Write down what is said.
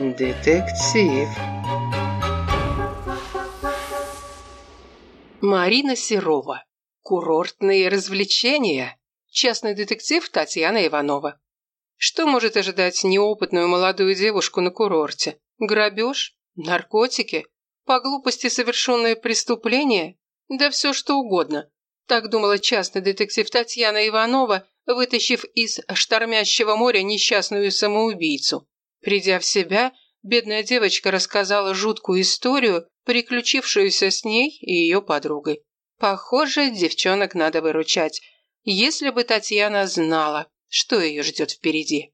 Детектив. Марина Серова. Курортные развлечения. Частный детектив Татьяна Иванова. Что может ожидать неопытную молодую девушку на курорте? Грабеж? Наркотики? По глупости совершенное преступление? Да все что угодно. Так думала частный детектив Татьяна Иванова, вытащив из штормящего моря несчастную самоубийцу. Придя в себя, бедная девочка рассказала жуткую историю, приключившуюся с ней и ее подругой. Похоже, девчонок надо выручать. Если бы Татьяна знала, что ее ждет впереди.